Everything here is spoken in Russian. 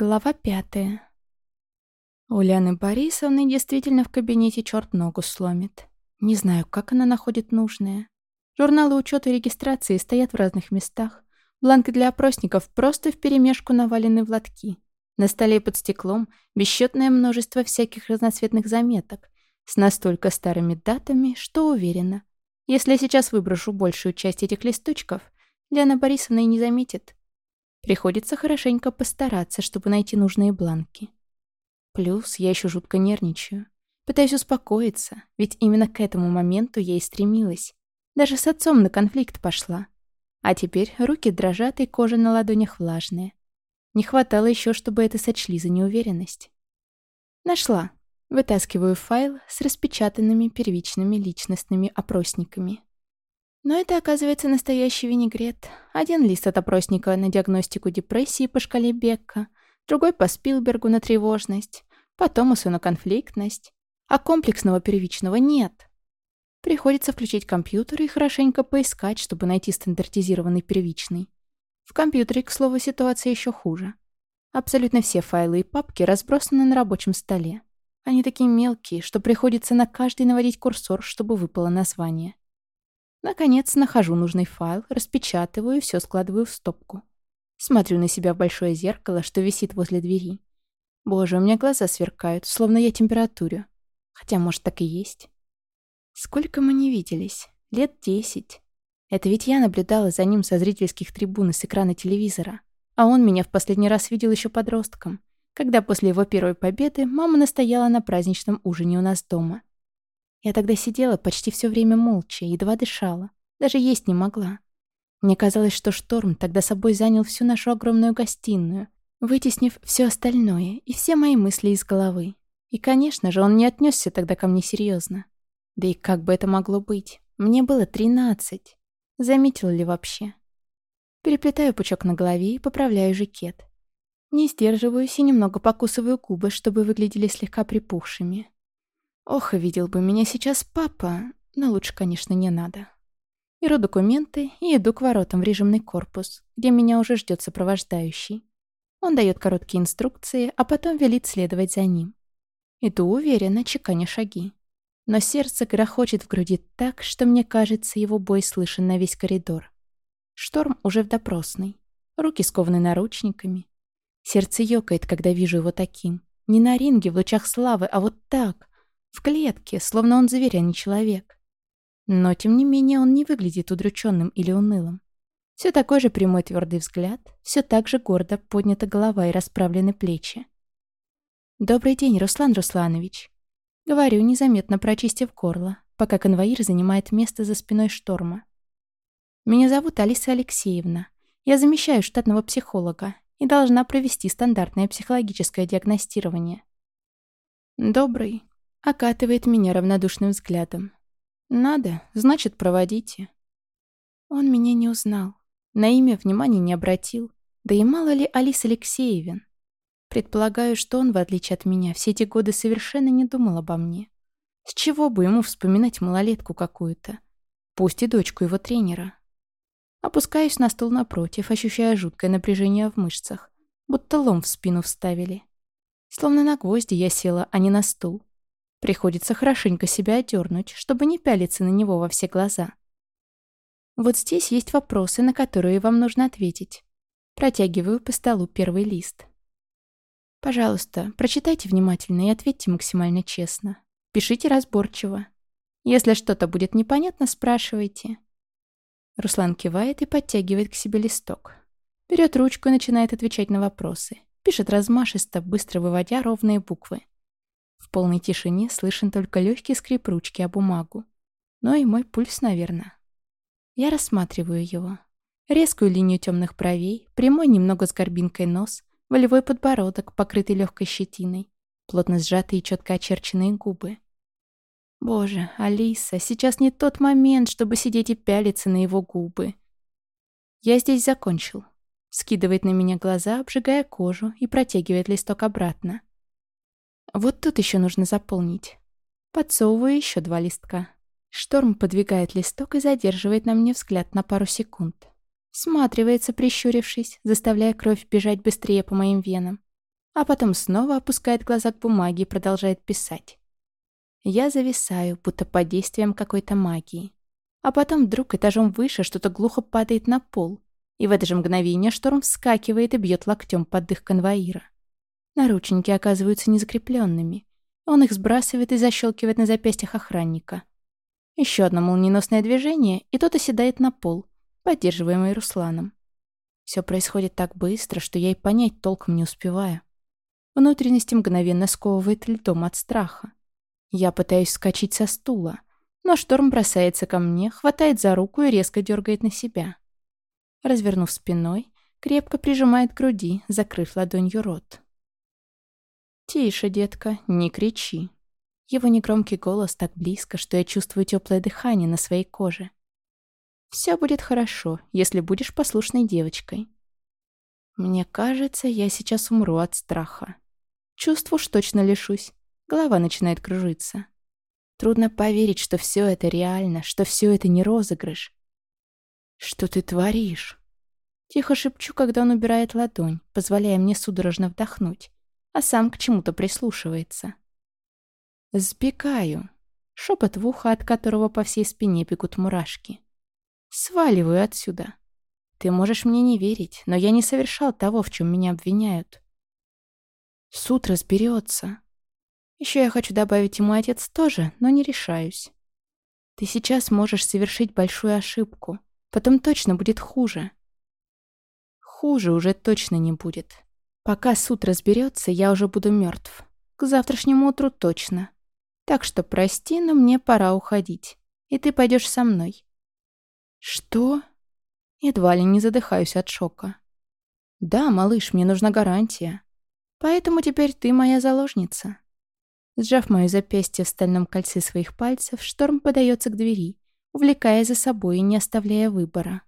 Глава пятая. У Ляны Борисовны действительно в кабинете черт ногу сломит. Не знаю, как она находит нужное. Журналы учета и регистрации стоят в разных местах. Бланки для опросников просто вперемешку навалены в лотки. На столе под стеклом бесчетное множество всяких разноцветных заметок с настолько старыми датами, что уверена. Если я сейчас выброшу большую часть этих листочков, Ляна Борисовна и не заметит. Приходится хорошенько постараться, чтобы найти нужные бланки. Плюс я еще жутко нервничаю. Пытаюсь успокоиться, ведь именно к этому моменту я и стремилась. Даже с отцом на конфликт пошла. А теперь руки дрожат и кожа на ладонях влажная. Не хватало еще, чтобы это сочли за неуверенность. Нашла. Вытаскиваю файл с распечатанными первичными личностными опросниками. Но это оказывается настоящий винегрет. Один лист от опросника на диагностику депрессии по шкале Бекка, другой по Спилбергу на тревожность, по Томасу на конфликтность. А комплексного первичного нет. Приходится включить компьютер и хорошенько поискать, чтобы найти стандартизированный первичный. В компьютере, к слову, ситуация еще хуже. Абсолютно все файлы и папки разбросаны на рабочем столе. Они такие мелкие, что приходится на каждый наводить курсор, чтобы выпало название. Наконец, нахожу нужный файл, распечатываю и все складываю в стопку. Смотрю на себя в большое зеркало, что висит возле двери. Боже, у меня глаза сверкают, словно я температурю. Хотя, может, так и есть. Сколько мы не виделись? Лет десять. Это ведь я наблюдала за ним со зрительских трибун и с экрана телевизора. А он меня в последний раз видел еще подростком, когда после его первой победы мама настояла на праздничном ужине у нас дома. Я тогда сидела почти все время молча, едва дышала. Даже есть не могла. Мне казалось, что шторм тогда собой занял всю нашу огромную гостиную, вытеснив все остальное и все мои мысли из головы. И, конечно же, он не отнесся тогда ко мне серьезно. Да и как бы это могло быть? Мне было тринадцать. Заметил ли вообще? Переплетаю пучок на голове и поправляю жакет. Не сдерживаюсь и немного покусываю губы, чтобы выглядели слегка припухшими. Ох, видел бы меня сейчас папа, но лучше, конечно, не надо. Беру документы и иду к воротам в режимный корпус, где меня уже ждет сопровождающий. Он дает короткие инструкции, а потом велит следовать за ним. Иду уверенно, чеканя шаги. Но сердце грохочет в груди так, что мне кажется, его бой слышен на весь коридор. Шторм уже в допросной. Руки скованы наручниками. Сердце ёкает, когда вижу его таким. Не на ринге в лучах славы, а вот так, в клетке, словно он зверь, а не человек. Но, тем не менее, он не выглядит удрученным или унылым. Все такой же прямой твердый взгляд, все так же гордо поднята голова и расправлены плечи. «Добрый день, Руслан Русланович!» Говорю, незаметно прочистив горло, пока конвоир занимает место за спиной шторма. «Меня зовут Алиса Алексеевна. Я замещаю штатного психолога и должна провести стандартное психологическое диагностирование». «Добрый, Окатывает меня равнодушным взглядом. «Надо, значит, проводите». Он меня не узнал. На имя внимания не обратил. Да и мало ли Алис Алексеевин. Предполагаю, что он, в отличие от меня, все эти годы совершенно не думал обо мне. С чего бы ему вспоминать малолетку какую-то? Пусть и дочку его тренера. Опускаюсь на стул напротив, ощущая жуткое напряжение в мышцах, будто лом в спину вставили. Словно на гвозди я села, а не на стул. Приходится хорошенько себя отдернуть, чтобы не пялиться на него во все глаза. Вот здесь есть вопросы, на которые вам нужно ответить. Протягиваю по столу первый лист. Пожалуйста, прочитайте внимательно и ответьте максимально честно. Пишите разборчиво. Если что-то будет непонятно, спрашивайте. Руслан кивает и подтягивает к себе листок. Берет ручку и начинает отвечать на вопросы. Пишет размашисто, быстро выводя ровные буквы. В полной тишине слышен только легкий скрип ручки о бумагу. Но и мой пульс, наверное. Я рассматриваю его. Резкую линию темных бровей, прямой немного с горбинкой нос, волевой подбородок, покрытый легкой щетиной, плотно сжатые и четко очерченные губы. Боже, Алиса, сейчас не тот момент, чтобы сидеть и пялиться на его губы. Я здесь закончил. Скидывает на меня глаза, обжигая кожу и протягивает листок обратно. Вот тут еще нужно заполнить. Подсовываю еще два листка. Шторм подвигает листок и задерживает на мне взгляд на пару секунд. Сматривается, прищурившись, заставляя кровь бежать быстрее по моим венам. а потом снова опускает глаза к бумаге и продолжает писать. Я зависаю, будто под действием какой-то магии. А потом вдруг этажом выше что-то глухо падает на пол, и в это же мгновение шторм вскакивает и бьет локтем под дых конвоира. Наручники оказываются незакрепленными. Он их сбрасывает и защелкивает на запястьях охранника. Еще одно молниеносное движение, и тот оседает на пол, поддерживаемый Русланом. Все происходит так быстро, что я и понять толком не успеваю. Внутренности мгновенно сковывает льдом от страха. Я пытаюсь вскочить со стула, но шторм бросается ко мне, хватает за руку и резко дергает на себя. Развернув спиной, крепко прижимает к груди, закрыв ладонью рот. «Тише, детка, не кричи». Его негромкий голос так близко, что я чувствую теплое дыхание на своей коже. Все будет хорошо, если будешь послушной девочкой. Мне кажется, я сейчас умру от страха. Чувств уж точно лишусь. Голова начинает кружиться. Трудно поверить, что все это реально, что все это не розыгрыш. Что ты творишь? Тихо шепчу, когда он убирает ладонь, позволяя мне судорожно вдохнуть, а сам к чему-то прислушивается. Сбегаю. Шепот в ухо, от которого по всей спине бегут мурашки. Сваливаю отсюда. Ты можешь мне не верить, но я не совершал того, в чем меня обвиняют. Суд разберется. Еще я хочу добавить ему отец тоже, но не решаюсь. Ты сейчас можешь совершить большую ошибку. Потом точно будет хуже. Хуже уже точно не будет. Пока суд разберется, я уже буду мертв. К завтрашнему утру точно. Так что прости, но мне пора уходить. И ты пойдешь со мной. «Что?» Едва ли не задыхаюсь от шока. «Да, малыш, мне нужна гарантия. Поэтому теперь ты моя заложница». Сжав мое запястье в стальном кольце своих пальцев, шторм подается к двери, увлекая за собой и не оставляя выбора.